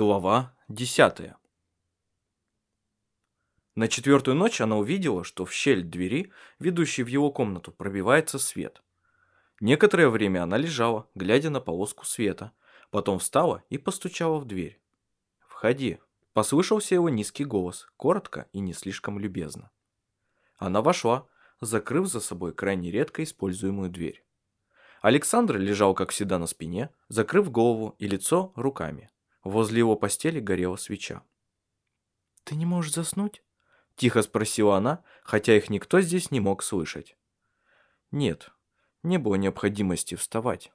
Глава 10 На четвертую ночь она увидела, что в щель двери, ведущей в его комнату, пробивается свет. Некоторое время она лежала, глядя на полоску света, потом встала и постучала в дверь. «Входи», – послышался его низкий голос, коротко и не слишком любезно. Она вошла, закрыв за собой крайне редко используемую дверь. Александр лежал, как всегда, на спине, закрыв голову и лицо руками. Возле его постели горела свеча. «Ты не можешь заснуть?» – тихо спросила она, хотя их никто здесь не мог слышать. «Нет, не было необходимости вставать».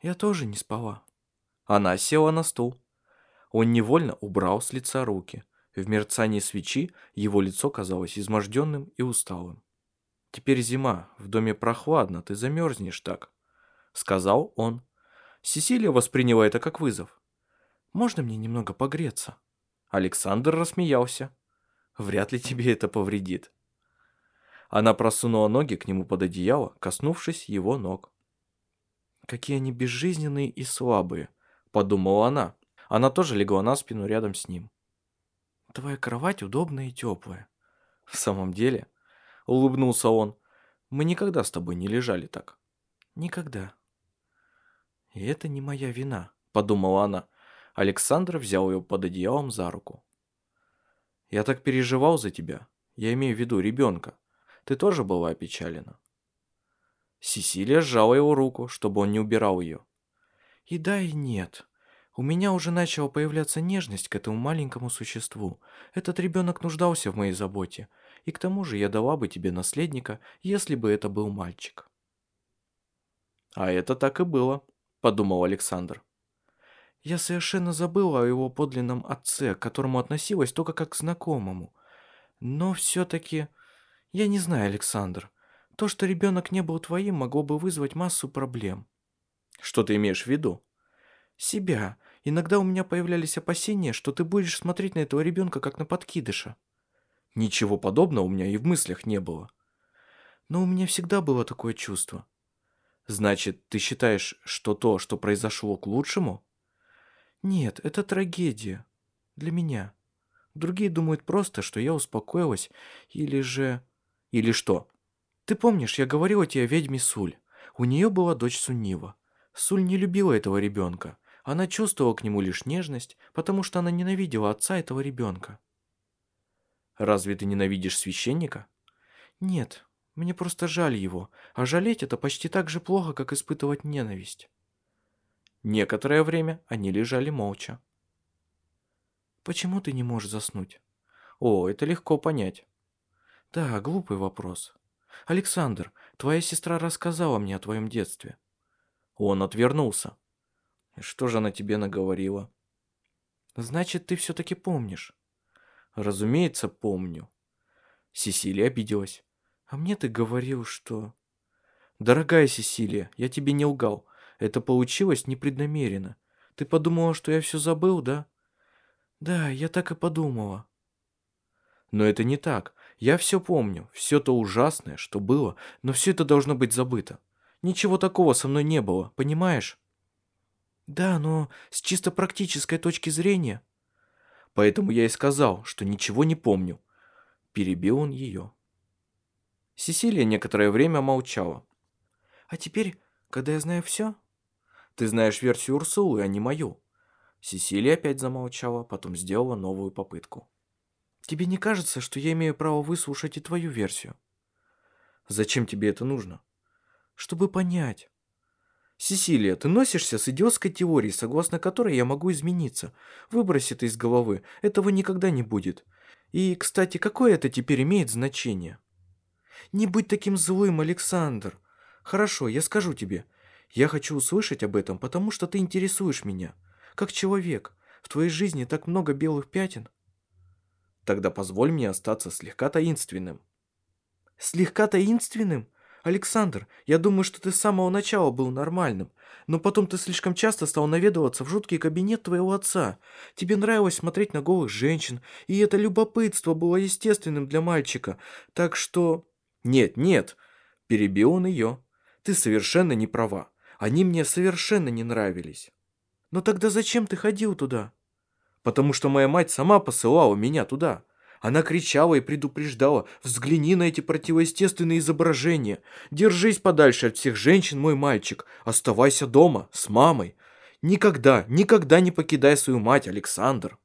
«Я тоже не спала». Она села на стул. Он невольно убрал с лица руки. В мерцании свечи его лицо казалось изможденным и усталым. «Теперь зима, в доме прохладно, ты замерзнешь так», — сказал он. Сесилия восприняла это как вызов. Можно мне немного погреться?» Александр рассмеялся. «Вряд ли тебе это повредит». Она просунула ноги к нему под одеяло, коснувшись его ног. «Какие они безжизненные и слабые», — подумала она. Она тоже легла на спину рядом с ним. «Твоя кровать удобная и теплая». «В самом деле?» — улыбнулся он. «Мы никогда с тобой не лежали так». «Никогда». «И это не моя вина», — подумала она. Александр взял ее под одеялом за руку. «Я так переживал за тебя. Я имею в виду ребенка. Ты тоже была опечалена». Сесилия сжала его руку, чтобы он не убирал ее. «И да, и нет. У меня уже начала появляться нежность к этому маленькому существу. Этот ребенок нуждался в моей заботе. И к тому же я дала бы тебе наследника, если бы это был мальчик». «А это так и было», — подумал Александр. Я совершенно забыла о его подлинном отце, к которому относилась только как к знакомому. Но все-таки... Я не знаю, Александр. То, что ребенок не был твоим, могло бы вызвать массу проблем. Что ты имеешь в виду? Себя. Иногда у меня появлялись опасения, что ты будешь смотреть на этого ребенка как на подкидыша. Ничего подобного у меня и в мыслях не было. Но у меня всегда было такое чувство. Значит, ты считаешь, что то, что произошло к лучшему? Нет, это трагедия. Для меня. Другие думают просто, что я успокоилась, или же... Или что? Ты помнишь, я говорила тебе о ведьме Суль. У нее была дочь Суннива. Суль не любила этого ребенка. Она чувствовала к нему лишь нежность, потому что она ненавидела отца этого ребенка. Разве ты ненавидишь священника? Нет, мне просто жаль его, а жалеть это почти так же плохо, как испытывать ненависть. Некоторое время они лежали молча. «Почему ты не можешь заснуть?» «О, это легко понять». «Да, глупый вопрос. Александр, твоя сестра рассказала мне о твоем детстве». Он отвернулся. «Что же она тебе наговорила?» «Значит, ты все-таки помнишь?» «Разумеется, помню». Сесилия обиделась. «А мне ты говорил, что...» «Дорогая Сесилия, я тебе не лгал. Это получилось непреднамеренно. Ты подумала, что я все забыл, да? Да, я так и подумала. Но это не так. Я все помню. Все то ужасное, что было, но все это должно быть забыто. Ничего такого со мной не было, понимаешь? Да, но с чисто практической точки зрения. Поэтому я и сказал, что ничего не помню. Перебил он ее. Сесилия некоторое время молчала. А теперь, когда я знаю все, ты знаешь версию Урсулы, а не мою». Сесилия опять замолчала, потом сделала новую попытку. «Тебе не кажется, что я имею право выслушать и твою версию?» «Зачем тебе это нужно?» «Чтобы понять». «Сесилия, ты носишься с идиотской теорией, согласно которой я могу измениться. Выбрось это из головы, этого никогда не будет. И, кстати, какое это теперь имеет значение?» «Не будь таким злым, Александр. Хорошо, я скажу тебе. Я хочу услышать об этом, потому что ты интересуешь меня. Как человек. В твоей жизни так много белых пятен. Тогда позволь мне остаться слегка таинственным. Слегка таинственным? Александр, я думаю, что ты с самого начала был нормальным, но потом ты слишком часто стал наведываться в жуткий кабинет твоего отца. Тебе нравилось смотреть на голых женщин, и это любопытство было естественным для мальчика, так что... Нет, нет, перебил он ее. Ты совершенно не права. Они мне совершенно не нравились. Но тогда зачем ты ходил туда? потому что моя мать сама посылала меня туда. Она кричала и предупреждала, взгляни на эти противоестественные изображения. Держись подальше от всех женщин, мой мальчик. Оставайся дома, с мамой. Никогда, никогда не покидай свою мать, Александр.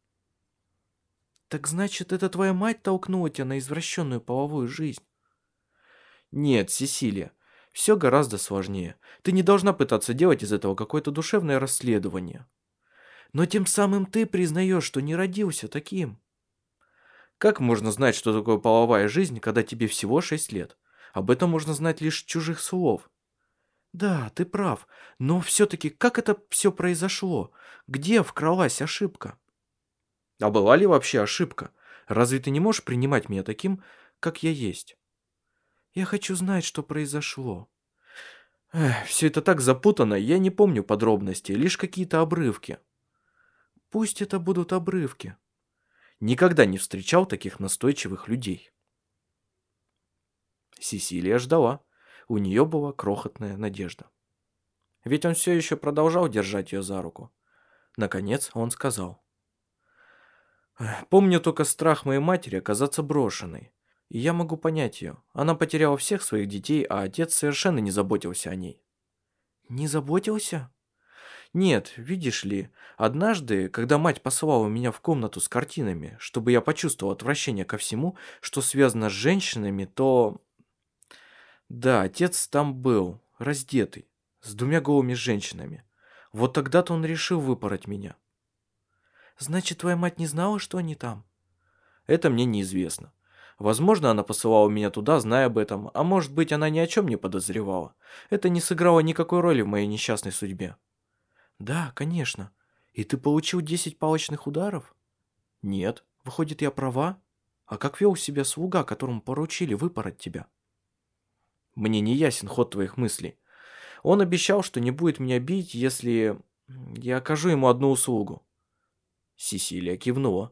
Так значит, это твоя мать толкнула тебя на извращенную половую жизнь? Нет, Сесилия, все гораздо сложнее. Ты не должна пытаться делать из этого какое-то душевное расследование. Но тем самым ты признаешь, что не родился таким. Как можно знать, что такое половая жизнь, когда тебе всего 6 лет? Об этом можно знать лишь чужих слов. Да, ты прав, но все-таки как это все произошло? Где вкралась ошибка? А была ли вообще ошибка? Разве ты не можешь принимать меня таким, как я есть? Я хочу знать, что произошло. Эх, все это так запутано, я не помню подробностей, лишь какие-то обрывки. Пусть это будут обрывки. Никогда не встречал таких настойчивых людей. Сесилия ждала. У нее была крохотная надежда. Ведь он все еще продолжал держать ее за руку. Наконец он сказал. «Помню только страх моей матери оказаться брошенной. И я могу понять ее. Она потеряла всех своих детей, а отец совершенно не заботился о ней». «Не заботился?» Нет, видишь ли, однажды, когда мать послала меня в комнату с картинами, чтобы я почувствовал отвращение ко всему, что связано с женщинами, то... Да, отец там был, раздетый, с двумя голыми женщинами. Вот тогда-то он решил выпороть меня. Значит, твоя мать не знала, что они там? Это мне неизвестно. Возможно, она посылала меня туда, зная об этом, а может быть, она ни о чем не подозревала. Это не сыграло никакой роли в моей несчастной судьбе. Да, конечно. И ты получил 10 палочных ударов? Нет. Выходит, я права? А как вел себя слуга, которому поручили выпороть тебя? Мне не ясен ход твоих мыслей. Он обещал, что не будет меня бить, если я окажу ему одну услугу. Сесилия кивнула.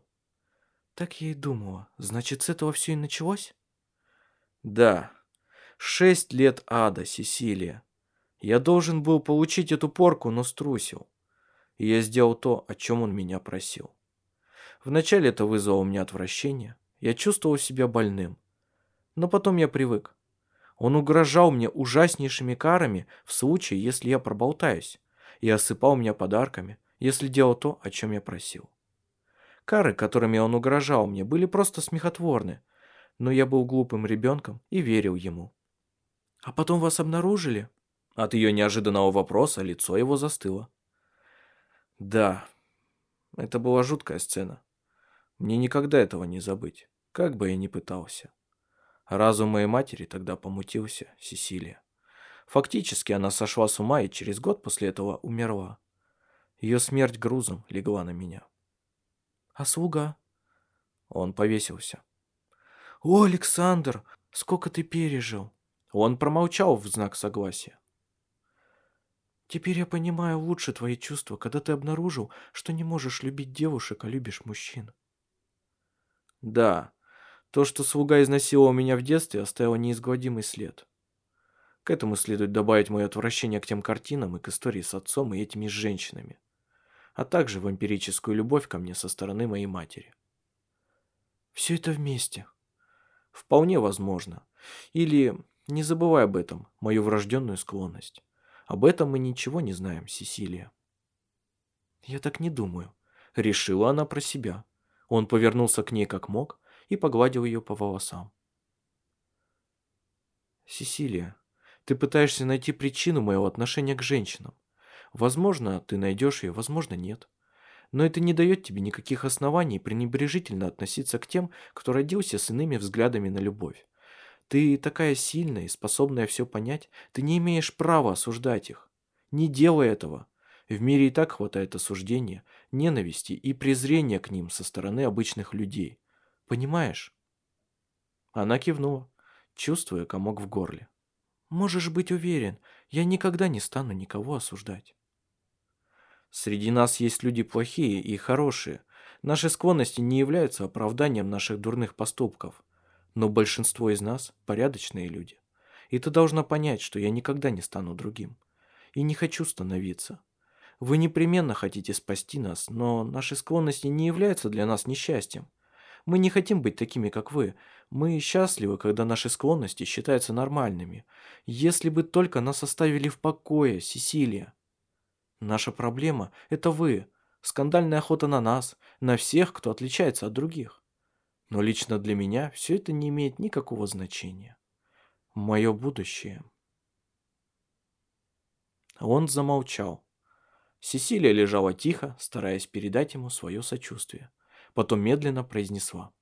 Так я и думала. Значит, с этого все и началось? Да. Шесть лет ада, Сесилия. Я должен был получить эту порку, но струсил. И я сделал то, о чем он меня просил. Вначале это вызвало у меня отвращение. Я чувствовал себя больным. Но потом я привык. Он угрожал мне ужаснейшими карами в случае, если я проболтаюсь, и осыпал меня подарками, если делал то, о чем я просил. Кары, которыми он угрожал мне, были просто смехотворны, но я был глупым ребенком и верил ему. «А потом вас обнаружили?» От ее неожиданного вопроса лицо его застыло. Да, это была жуткая сцена. Мне никогда этого не забыть, как бы я ни пытался. Разум моей матери тогда помутился, Сесилия. Фактически она сошла с ума и через год после этого умерла. Ее смерть грузом легла на меня. А слуга? Он повесился. О, Александр, сколько ты пережил? Он промолчал в знак согласия. Теперь я понимаю лучше твои чувства, когда ты обнаружил, что не можешь любить девушек, а любишь мужчин. Да, то, что слуга изнасиловал меня в детстве, оставило неизгладимый след. К этому следует добавить мое отвращение к тем картинам и к истории с отцом и этими женщинами, а также вампирическую любовь ко мне со стороны моей матери. Все это вместе. Вполне возможно. Или, не забывай об этом, мою врожденную склонность. Об этом мы ничего не знаем, Сесилия. Я так не думаю. Решила она про себя. Он повернулся к ней как мог и погладил ее по волосам. Сесилия, ты пытаешься найти причину моего отношения к женщинам. Возможно, ты найдешь ее, возможно, нет. Но это не дает тебе никаких оснований пренебрежительно относиться к тем, кто родился с иными взглядами на любовь. Ты такая сильная и способная все понять, ты не имеешь права осуждать их. Не делай этого. В мире и так хватает осуждения, ненависти и презрения к ним со стороны обычных людей. Понимаешь? Она кивнула, чувствуя комок в горле. Можешь быть уверен, я никогда не стану никого осуждать. Среди нас есть люди плохие и хорошие. Наши склонности не являются оправданием наших дурных поступков. Но большинство из нас – порядочные люди. И ты должна понять, что я никогда не стану другим. И не хочу становиться. Вы непременно хотите спасти нас, но наши склонности не являются для нас несчастьем. Мы не хотим быть такими, как вы. Мы счастливы, когда наши склонности считаются нормальными. Если бы только нас оставили в покое, Сесилия. Наша проблема – это вы. Скандальная охота на нас, на всех, кто отличается от других. Но лично для меня все это не имеет никакого значения. Мое будущее. Он замолчал. Сесилия лежала тихо, стараясь передать ему свое сочувствие. Потом медленно произнесла.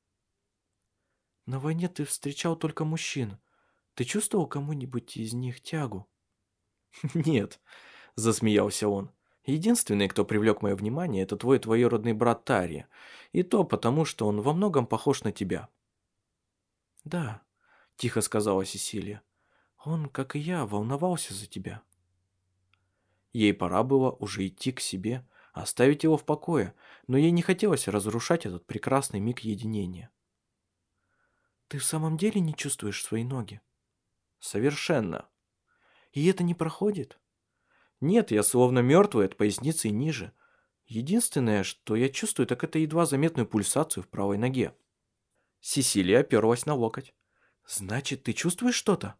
«На войне ты встречал только мужчин. Ты чувствовал кому-нибудь из них тягу?» «Нет», — засмеялся он. «Единственный, кто привлек мое внимание, это твой двоюродный брат Тария. И то потому, что он во многом похож на тебя». «Да», — тихо сказала Сесилия. «Он, как и я, волновался за тебя». Ей пора было уже идти к себе, оставить его в покое, но ей не хотелось разрушать этот прекрасный миг единения. «Ты в самом деле не чувствуешь свои ноги?» «Совершенно». «И это не проходит?» «Нет, я словно мертвый от поясницы ниже. Единственное, что я чувствую, так это едва заметную пульсацию в правой ноге». Сесилия оперлась на локоть. «Значит, ты чувствуешь что-то?»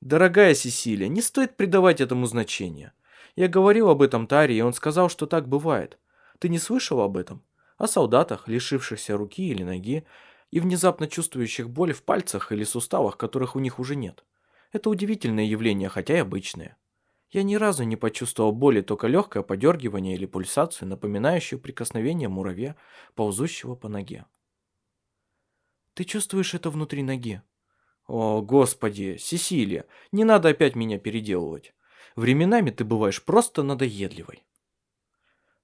«Дорогая Сесилия, не стоит придавать этому значения. Я говорил об этом Таре, и он сказал, что так бывает. Ты не слышал об этом? О солдатах, лишившихся руки или ноги, и внезапно чувствующих боль в пальцах или суставах, которых у них уже нет. Это удивительное явление, хотя и обычное. Я ни разу не почувствовал боли, только легкое подергивание или пульсацию, напоминающую прикосновение муравья, ползущего по ноге. Ты чувствуешь это внутри ноги? О, господи, Сесилия, не надо опять меня переделывать. Временами ты бываешь просто надоедливой.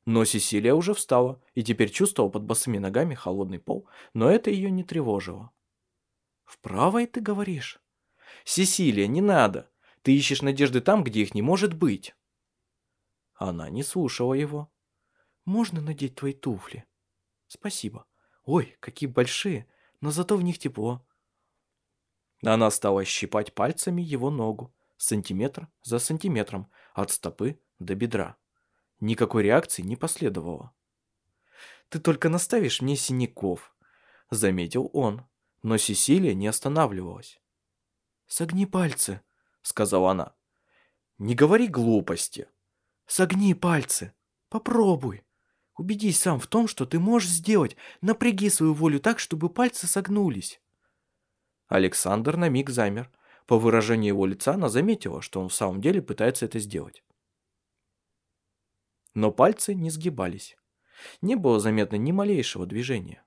Но Сесилия уже встала и теперь чувствовала под босыми ногами холодный пол, но это ее не тревожило. «В правой ты говоришь?» «Сесилия, не надо! Ты ищешь надежды там, где их не может быть!» Она не слушала его. «Можно надеть твои туфли?» «Спасибо. Ой, какие большие, но зато в них тепло». Она стала щипать пальцами его ногу сантиметр за сантиметром, от стопы до бедра. Никакой реакции не последовало. «Ты только наставишь мне синяков», — заметил он, но Сесилия не останавливалась. «Согни пальцы», — сказала она. «Не говори глупости». «Согни пальцы. Попробуй. Убедись сам в том, что ты можешь сделать. Напряги свою волю так, чтобы пальцы согнулись». Александр на миг замер, по выражению его лица она заметила, что он в самом деле пытается это сделать. Но пальцы не сгибались. Не было заметно ни малейшего движения.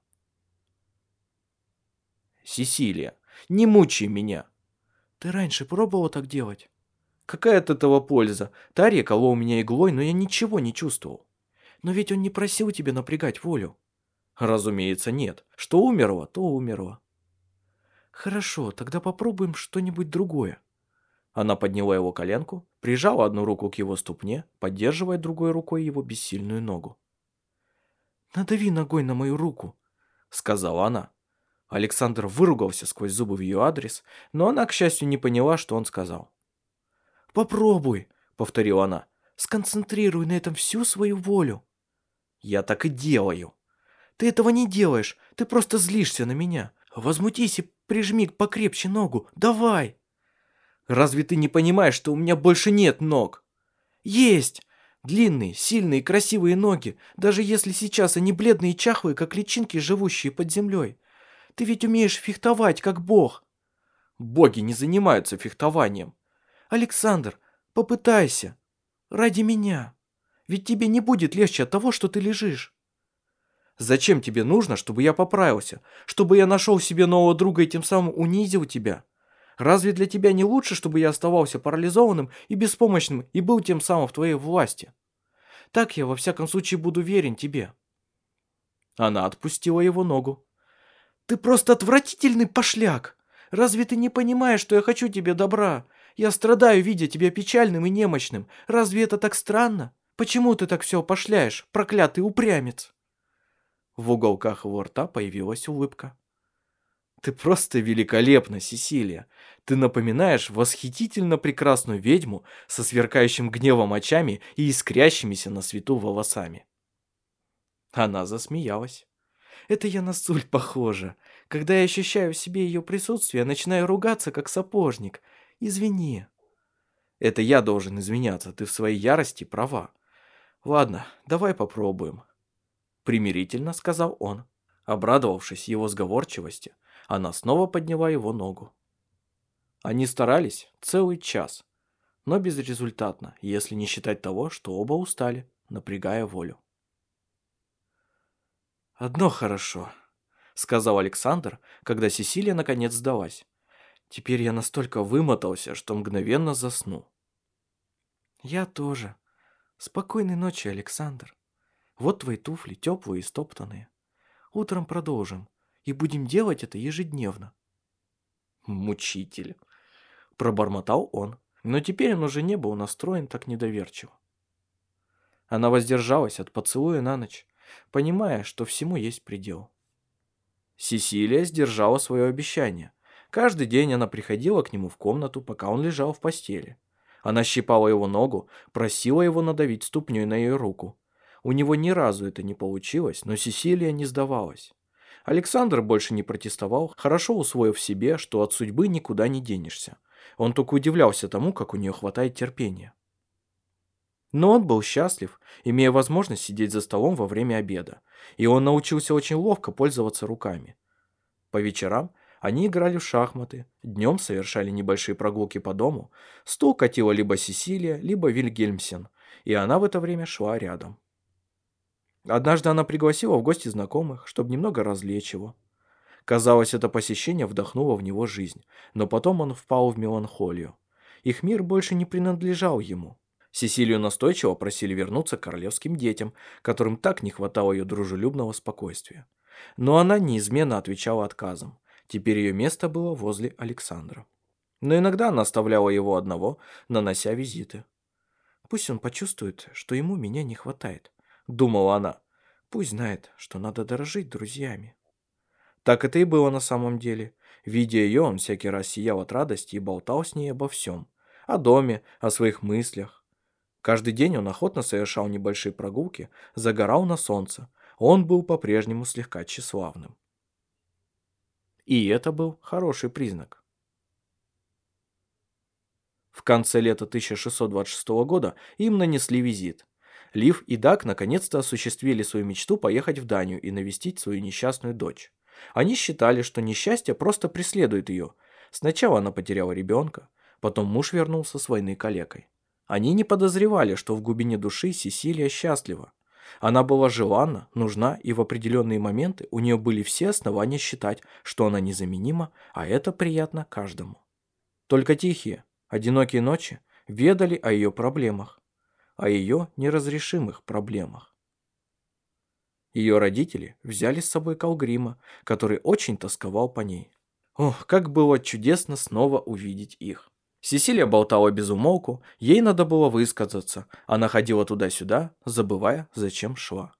«Сесилия, не мучай меня!» «Ты раньше пробовала так делать?» «Какая от этого польза? Тарья колол меня иглой, но я ничего не чувствовал». «Но ведь он не просил тебя напрягать волю». «Разумеется, нет. Что умерло, то умерло». «Хорошо, тогда попробуем что-нибудь другое». Она подняла его коленку, прижала одну руку к его ступне, поддерживая другой рукой его бессильную ногу. «Надави ногой на мою руку», — сказала она. Александр выругался сквозь зубы в ее адрес, но она, к счастью, не поняла, что он сказал. «Попробуй», — повторила она. «Сконцентрируй на этом всю свою волю». «Я так и делаю». «Ты этого не делаешь, ты просто злишься на меня. Возмутись и прижми покрепче ногу. Давай!» «Разве ты не понимаешь, что у меня больше нет ног?» «Есть! Длинные, сильные, красивые ноги, даже если сейчас они бледные и чахлые, как личинки, живущие под землей. Ты ведь умеешь фехтовать, как бог». «Боги не занимаются фехтованием». «Александр, попытайся. Ради меня. Ведь тебе не будет легче от того, что ты лежишь». Зачем тебе нужно, чтобы я поправился? Чтобы я нашел себе нового друга и тем самым унизил тебя? Разве для тебя не лучше, чтобы я оставался парализованным и беспомощным и был тем самым в твоей власти? Так я во всяком случае буду верен тебе». Она отпустила его ногу. «Ты просто отвратительный пошляк! Разве ты не понимаешь, что я хочу тебе добра? Я страдаю, видя тебя печальным и немощным. Разве это так странно? Почему ты так все пошляешь, проклятый упрямец?» В уголках его рта появилась улыбка. Ты просто великолепна, Сесилия. Ты напоминаешь восхитительно прекрасную ведьму со сверкающим гневом очами и искрящимися на свету волосами. Она засмеялась. Это я на Суль похожа. Когда я ощущаю в себе ее присутствие, начинаю ругаться, как сапожник. Извини. Это я должен извиняться, ты в своей ярости права. Ладно, давай попробуем. Примирительно сказал он. Обрадовавшись его сговорчивости, она снова подняла его ногу. Они старались целый час, но безрезультатно, если не считать того, что оба устали, напрягая волю. «Одно хорошо», — сказал Александр, когда Сесилия наконец сдалась. «Теперь я настолько вымотался, что мгновенно засну». «Я тоже. Спокойной ночи, Александр. Вот твои туфли, теплые и стоптанные. Утром продолжим, и будем делать это ежедневно». «Мучитель», — пробормотал он, но теперь он уже не был настроен так недоверчиво. Она воздержалась от поцелуя на ночь, понимая, что всему есть предел. Сесилия сдержала свое обещание. Каждый день она приходила к нему в комнату, пока он лежал в постели. Она щипала его ногу, просила его надавить ступней на ее руку. У него ни разу это не получилось, но Сесилия не сдавалась. Александр больше не протестовал, хорошо усвоив себе, что от судьбы никуда не денешься. Он только удивлялся тому, как у нее хватает терпения. Но он был счастлив, имея возможность сидеть за столом во время обеда, и он научился очень ловко пользоваться руками. По вечерам они играли в шахматы, днем совершали небольшие прогулки по дому, стул катила либо Сесилия, либо Вильгельмсен, и она в это время шла рядом. Однажды она пригласила в гости знакомых, чтобы немного развлечь его. Казалось, это посещение вдохнуло в него жизнь, но потом он впал в меланхолию. Их мир больше не принадлежал ему. Сесилию настойчиво просили вернуться к королевским детям, которым так не хватало ее дружелюбного спокойствия. Но она неизменно отвечала отказом. Теперь ее место было возле Александра. Но иногда она оставляла его одного, нанося визиты. «Пусть он почувствует, что ему меня не хватает», — думала она. «Пусть знает, что надо дорожить друзьями». Так это и было на самом деле. Видя ее, он всякий раз сиял от радости и болтал с ней обо всем. О доме, о своих мыслях, Каждый день он охотно совершал небольшие прогулки, загорал на солнце. Он был по-прежнему слегка тщеславным. И это был хороший признак. В конце лета 1626 года им нанесли визит. Лив и Дак наконец-то осуществили свою мечту поехать в Данию и навестить свою несчастную дочь. Они считали, что несчастье просто преследует ее. Сначала она потеряла ребенка, потом муж вернулся с войны калекой. Они не подозревали, что в глубине души Сесилия счастлива. Она была желанна, нужна, и в определенные моменты у нее были все основания считать, что она незаменима, а это приятно каждому. Только тихие, одинокие ночи ведали о ее проблемах, о ее неразрешимых проблемах. Ее родители взяли с собой Калгрима, который очень тосковал по ней. Ох, как было чудесно снова увидеть их. Сесилия болтала без умолку, ей надо было высказаться. Она ходила туда-сюда, забывая, зачем шла.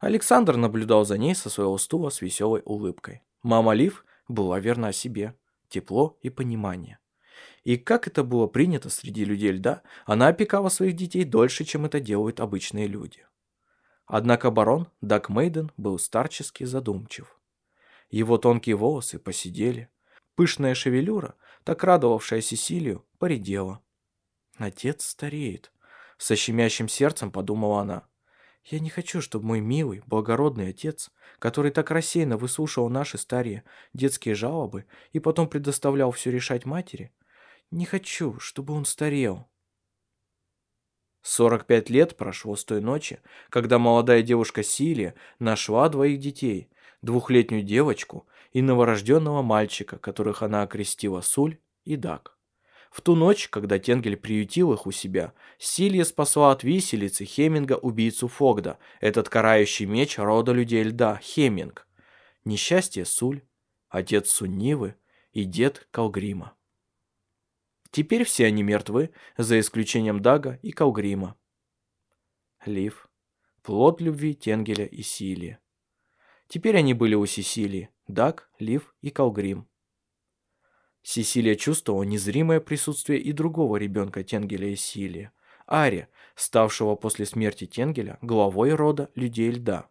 Александр наблюдал за ней со своего стула с веселой улыбкой. Мама Лив была верна себе. Тепло и понимание. И как это было принято среди людей льда, она опекала своих детей дольше, чем это делают обычные люди. Однако барон Дак Мейден был старчески задумчив. Его тонкие волосы посидели, Пышная шевелюра, так радовавшая Сесилию, поредела. «Отец стареет», — со щемящим сердцем подумала она. «Я не хочу, чтобы мой милый, благородный отец, который так рассеянно выслушивал наши старые детские жалобы и потом предоставлял все решать матери, не хочу, чтобы он старел». 45 лет прошло с той ночи, когда молодая девушка Силия нашла двоих детей, двухлетнюю девочку и новорожденного мальчика, которых она окрестила Суль и Дак. В ту ночь, когда Тенгель приютил их у себя, Силья спасла от виселицы Хеминга убийцу Фогда, этот карающий меч рода людей льда, Хеминг. Несчастье Суль, отец Суннивы и дед Калгрима. Теперь все они мертвы, за исключением Дага и Калгрима. Лив. Плод любви Тенгеля и Силия. Теперь они были у Сесилии, Дак, Лив и Калгрим. Сесилия чувствовала незримое присутствие и другого ребенка Тенгеля и Силия, Ари, ставшего после смерти Тенгеля главой рода людей льда.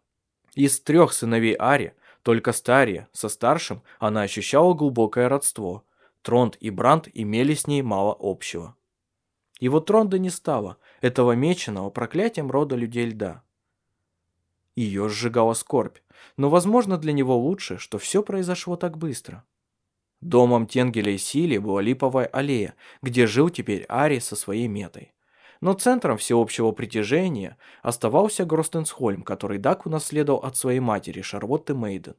Из трех сыновей Ари, только старее, со старшим, она ощущала глубокое родство. Тронд и Бранд имели с ней мало общего. Вот Тронда не стало, этого меченого проклятием рода людей льда. Ее сжигала скорбь, но, возможно, для него лучше, что все произошло так быстро. Домом Тенгеля и Сили была липовая аллея, где жил теперь Ари со своей метой. Но центром всеобщего притяжения оставался Гростенсхольм, который Дак унаследовал от своей матери Шарлотты Мейден.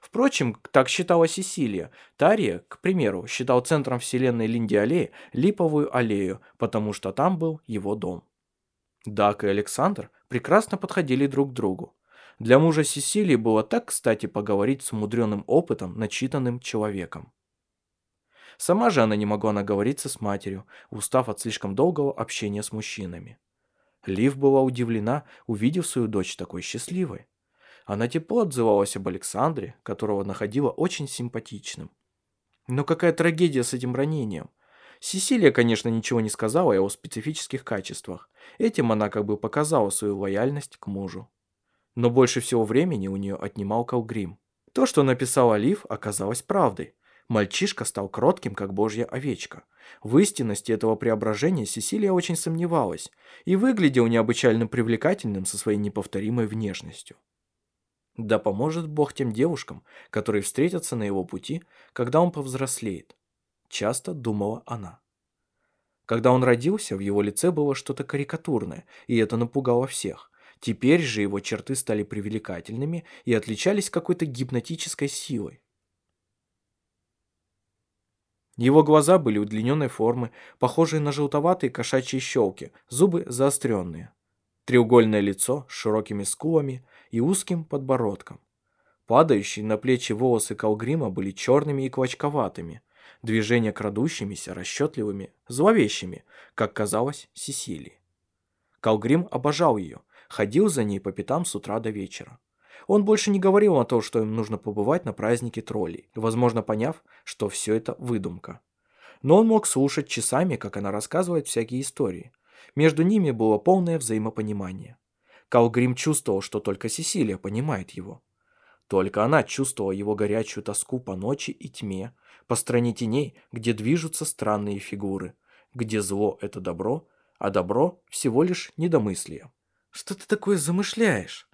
Впрочем, так считала Сесилия. Тария, к примеру, считал центром вселенной Линди-аллеи Липовую аллею, потому что там был его дом. Дак и Александр прекрасно подходили друг к другу. Для мужа Сесилии было так кстати поговорить с умудренным опытом, начитанным человеком. Сама же она не могла наговориться с матерью, устав от слишком долгого общения с мужчинами. Лив была удивлена, увидев свою дочь такой счастливой. Она тепло отзывалась об Александре, которого находила очень симпатичным. Но какая трагедия с этим ранением. Сесилия, конечно, ничего не сказала о его специфических качествах. Этим она как бы показала свою лояльность к мужу. Но больше всего времени у нее отнимал Калгрим. То, что написала Лив, оказалось правдой. Мальчишка стал кротким, как божья овечка. В истинности этого преображения Сесилия очень сомневалась и выглядел необычайно привлекательным со своей неповторимой внешностью. Да поможет Бог тем девушкам, которые встретятся на его пути, когда он повзрослеет. Часто думала она. Когда он родился, в его лице было что-то карикатурное, и это напугало всех. Теперь же его черты стали привлекательными и отличались какой-то гипнотической силой. Его глаза были удлиненной формы, похожие на желтоватые кошачьи щелки, зубы заостренные. Треугольное лицо с широкими скулами и узким подбородком. Падающие на плечи волосы Калгрима были черными и клочковатыми, движения крадущимися, расчетливыми, зловещими, как казалось, Сесилии. Калгрим обожал ее, ходил за ней по пятам с утра до вечера. Он больше не говорил о том, что им нужно побывать на празднике троллей, возможно, поняв, что все это выдумка. Но он мог слушать часами, как она рассказывает всякие истории. Между ними было полное взаимопонимание. Калгрим чувствовал, что только Сесилия понимает его. Только она чувствовала его горячую тоску по ночи и тьме, по стране теней, где движутся странные фигуры, где зло – это добро, а добро – всего лишь недомыслие. «Что ты такое замышляешь?»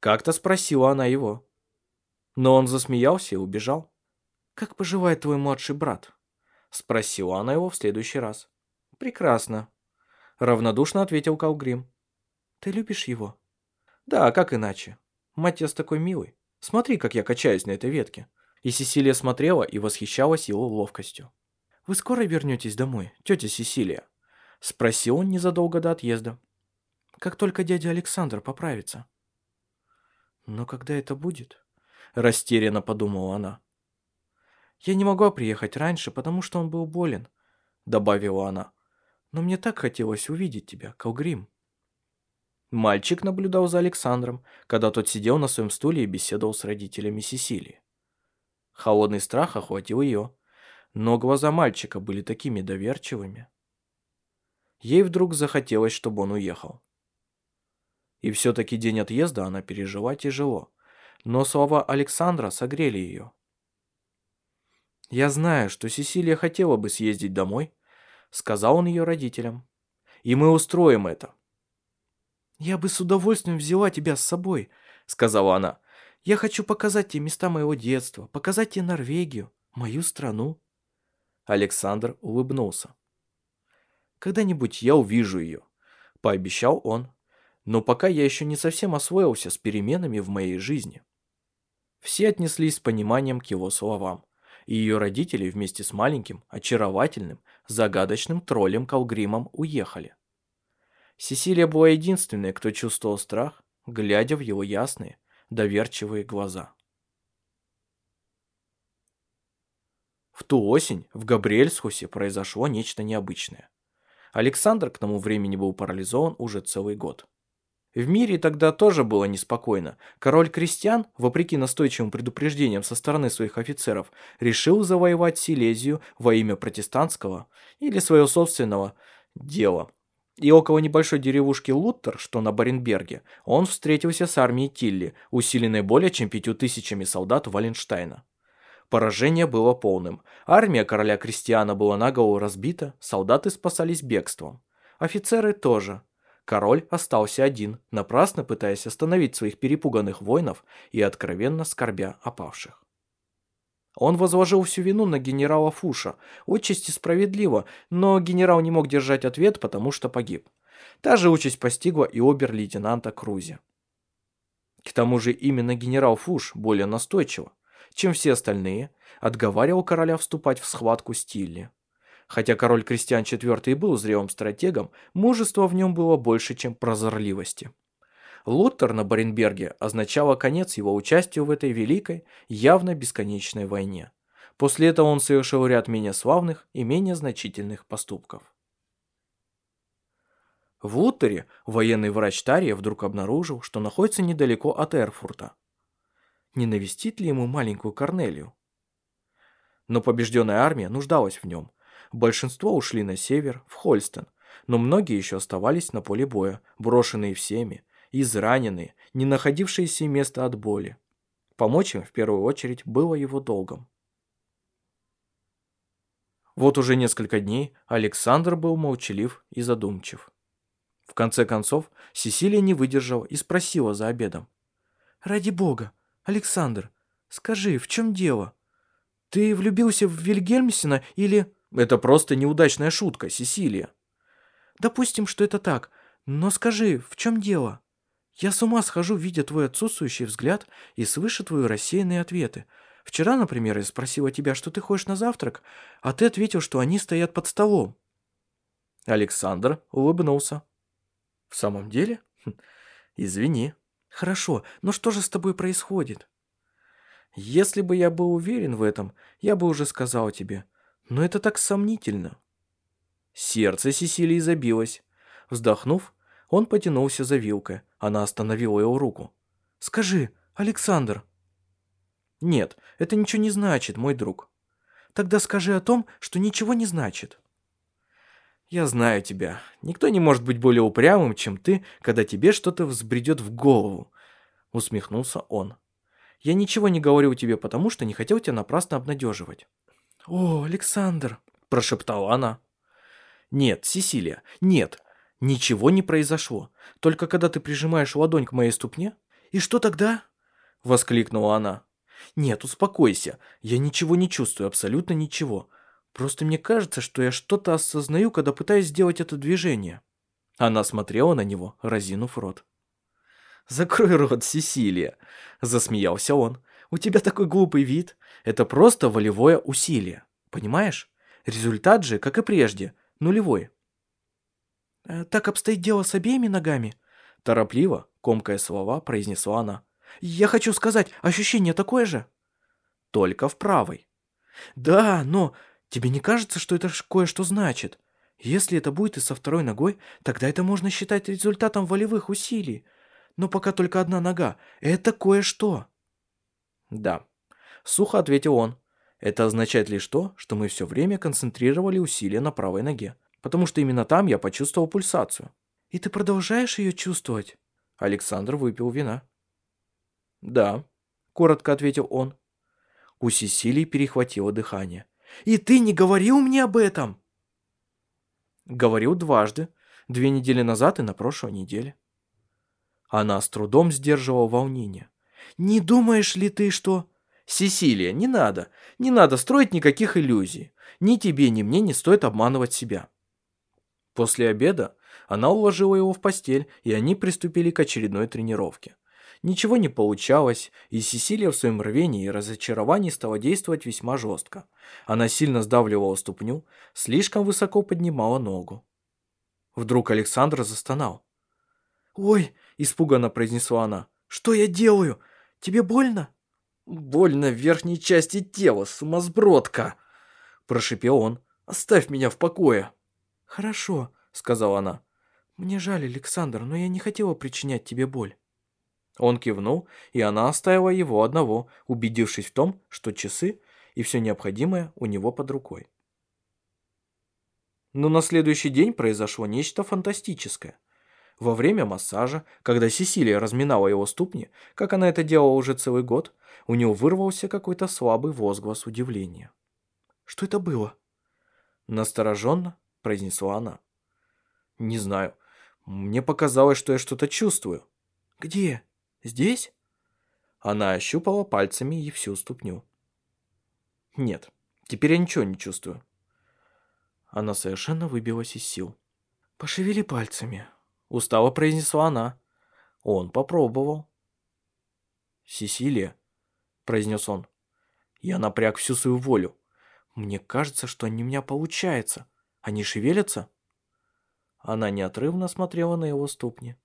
Как-то спросила она его. Но он засмеялся и убежал. «Как поживает твой младший брат?» Спросила она его в следующий раз. «Прекрасно», — равнодушно ответил Калгрим. «Ты любишь его?» «Да, как иначе? Матиас такой милый. Смотри, как я качаюсь на этой ветке». И Сесилия смотрела и восхищалась его ловкостью. «Вы скоро вернетесь домой, тетя Сесилия?» Спросил он незадолго до отъезда. «Как только дядя Александр поправится». «Но когда это будет?» – растерянно подумала она. «Я не могла приехать раньше, потому что он был болен», – добавила она. «Но мне так хотелось увидеть тебя, Калгрим». Мальчик наблюдал за Александром, когда тот сидел на своем стуле и беседовал с родителями Сесилии. Холодный страх охватил ее, но глаза мальчика были такими доверчивыми. Ей вдруг захотелось, чтобы он уехал. И все-таки день отъезда она пережила тяжело. Но слова Александра согрели ее. «Я знаю, что Сесилия хотела бы съездить домой», — сказал он ее родителям. «И мы устроим это». «Я бы с удовольствием взяла тебя с собой», — сказала она. «Я хочу показать тебе места моего детства, показать тебе Норвегию, мою страну». Александр улыбнулся. «Когда-нибудь я увижу ее», — пообещал он но пока я еще не совсем освоился с переменами в моей жизни. Все отнеслись с пониманием к его словам, и ее родители вместе с маленьким, очаровательным, загадочным троллем Калгримом уехали. Сесилия была единственной, кто чувствовал страх, глядя в его ясные, доверчивые глаза. В ту осень в Габриэльсхусе произошло нечто необычное. Александр к тому времени был парализован уже целый год. В мире тогда тоже было неспокойно. Король Крестьян, вопреки настойчивым предупреждениям со стороны своих офицеров, решил завоевать Силезию во имя протестантского или своего собственного дела. И около небольшой деревушки Луттер, что на Баренберге, он встретился с армией Тилли, усиленной более чем пятью тысячами солдат Валенштайна. Поражение было полным. Армия короля Кристиана была наголо разбита, солдаты спасались бегством. Офицеры тоже. Король остался один, напрасно пытаясь остановить своих перепуганных воинов и откровенно скорбя о павших. Он возложил всю вину на генерала Фуша, отчасти справедливо, но генерал не мог держать ответ, потому что погиб. Та же участь постигла и обер-лейтенанта Крузи. К тому же именно генерал Фуш более настойчиво, чем все остальные, отговаривал короля вступать в схватку с Тилли. Хотя король Кристиан IV и был зрелым стратегом, мужества в нем было больше, чем прозорливости. Луттер на Баренберге означало конец его участию в этой великой, явно бесконечной войне. После этого он совершил ряд менее славных и менее значительных поступков. В Луттере военный врач Тария вдруг обнаружил, что находится недалеко от Эрфурта. Не навестит ли ему маленькую Корнелию? Но побежденная армия нуждалась в нем, Большинство ушли на север, в Хольстон, но многие еще оставались на поле боя, брошенные всеми, израненные, не находившиеся места от боли. Помочь им в первую очередь было его долгом. Вот уже несколько дней Александр был молчалив и задумчив. В конце концов, Сесилия не выдержала и спросила за обедом. «Ради бога, Александр, скажи, в чем дело? Ты влюбился в Вильгельмсена или...» Это просто неудачная шутка, Сесилия. Допустим, что это так, но скажи, в чем дело? Я с ума схожу, видя твой отсутствующий взгляд и слыша твои рассеянные ответы. Вчера, например, я спросила тебя, что ты хочешь на завтрак, а ты ответил, что они стоят под столом. Александр улыбнулся. В самом деле? Хм, извини. Хорошо, но что же с тобой происходит? Если бы я был уверен в этом, я бы уже сказал тебе. Но это так сомнительно. Сердце Сесилии забилось. Вздохнув, он потянулся за вилкой. Она остановила его руку. «Скажи, Александр». «Нет, это ничего не значит, мой друг». «Тогда скажи о том, что ничего не значит». «Я знаю тебя. Никто не может быть более упрямым, чем ты, когда тебе что-то взбредет в голову», — усмехнулся он. «Я ничего не говорю тебе, потому что не хотел тебя напрасно обнадеживать». «О, Александр!» – прошептала она. «Нет, Сесилия, нет, ничего не произошло. Только когда ты прижимаешь ладонь к моей ступне...» «И что тогда?» – воскликнула она. «Нет, успокойся, я ничего не чувствую, абсолютно ничего. Просто мне кажется, что я что-то осознаю, когда пытаюсь сделать это движение». Она смотрела на него, разинув рот. «Закрой рот, Сесилия!» – засмеялся он. У тебя такой глупый вид. Это просто волевое усилие. Понимаешь? Результат же, как и прежде, нулевой. «Э, «Так обстоит дело с обеими ногами?» Торопливо, комкая слова, произнесла она. «Я хочу сказать, ощущение такое же?» «Только в правой». «Да, но тебе не кажется, что это кое-что значит? Если это будет и со второй ногой, тогда это можно считать результатом волевых усилий. Но пока только одна нога. Это кое-что». «Да», — сухо ответил он. «Это означает лишь то, что мы все время концентрировали усилия на правой ноге, потому что именно там я почувствовал пульсацию». «И ты продолжаешь ее чувствовать?» Александр выпил вина. «Да», — коротко ответил он. У Сесилии перехватило дыхание. «И ты не говорил мне об этом?» «Говорил дважды, две недели назад и на прошлой неделе». Она с трудом сдерживала волнение. Не думаешь ли ты, что... Сесилия, не надо. Не надо строить никаких иллюзий. Ни тебе, ни мне не стоит обманывать себя. После обеда она уложила его в постель, и они приступили к очередной тренировке. Ничего не получалось, и Сесилия в своем рвении и разочаровании стала действовать весьма жестко. Она сильно сдавливала ступню, слишком высоко поднимала ногу. Вдруг Александр застонал. «Ой!» – испуганно произнесла она. «Что я делаю? Тебе больно?» «Больно в верхней части тела, сумасбродка!» Прошипел он. «Оставь меня в покое!» «Хорошо», — сказала она. Мне жаль, Александр, но я не хотела причинять тебе боль. Он кивнул, и она оставила его одного, убедившись в том, что часы и все необходимое у него под рукой. Но на следующий день произошло нечто фантастическое. Во время массажа, когда Сесилия разминала его ступни, как она это делала уже целый год, у него вырвался какой-то слабый возглас удивления. «Что это было?» Настороженно произнесла она. «Не знаю. Мне показалось, что я что-то чувствую». «Где? Здесь?» Она ощупала пальцами и всю ступню. «Нет, теперь я ничего не чувствую». Она совершенно выбилась из сил. «Пошевели пальцами», — устало произнесла она. Он попробовал. «Сесилия», — произнес он, — «я напряг всю свою волю. Мне кажется, что они у меня получается. Они шевелятся?» Она неотрывно смотрела на его ступни.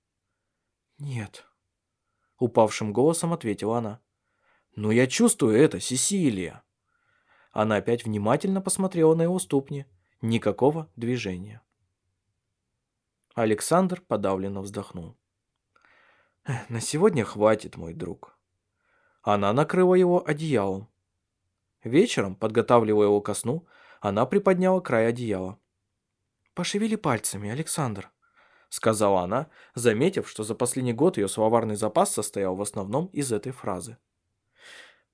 «Нет», — упавшим голосом ответила она. «Но я чувствую это, Сесилия». Она опять внимательно посмотрела на его ступни. Никакого движения. Александр подавленно вздохнул. «На сегодня хватит, мой друг». Она накрыла его одеялом. Вечером, подготавливая его ко сну, она приподняла край одеяла. «Пошевели пальцами, Александр», — сказала она, заметив, что за последний год ее словарный запас состоял в основном из этой фразы.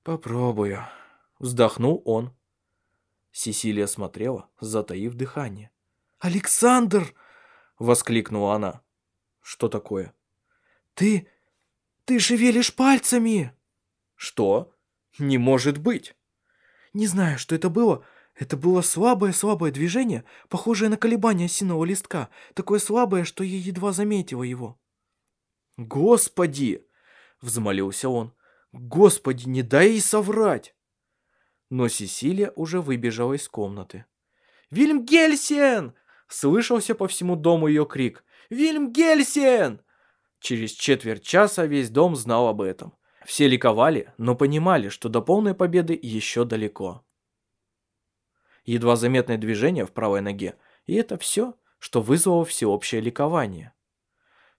«Попробую», — вздохнул он. Сесилия смотрела, затаив дыхание. «Александр!» — воскликнула она. «Что такое?» «Ты... ты шевелишь пальцами!» «Что? Не может быть!» «Не знаю, что это было. Это было слабое-слабое движение, похожее на колебание осиного листка, такое слабое, что я едва заметила его». «Господи!» — взмолился он. «Господи, не дай ей соврать!» но Сесилия уже выбежала из комнаты. «Вильм Гельсен!» — слышался по всему дому ее крик. «Вильм Гельсен!» Через четверть часа весь дом знал об этом. Все ликовали, но понимали, что до полной победы еще далеко. Едва заметное движение в правой ноге, и это все, что вызвало всеобщее ликование.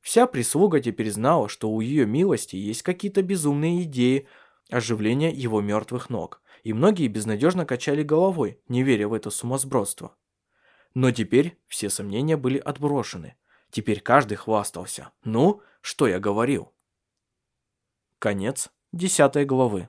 Вся прислуга теперь знала, что у ее милости есть какие-то безумные идеи оживления его мертвых ног, и многие безнадежно качали головой, не веря в это сумасбродство. Но теперь все сомнения были отброшены. Теперь каждый хвастался. Ну, что я говорил? Конец десятой главы.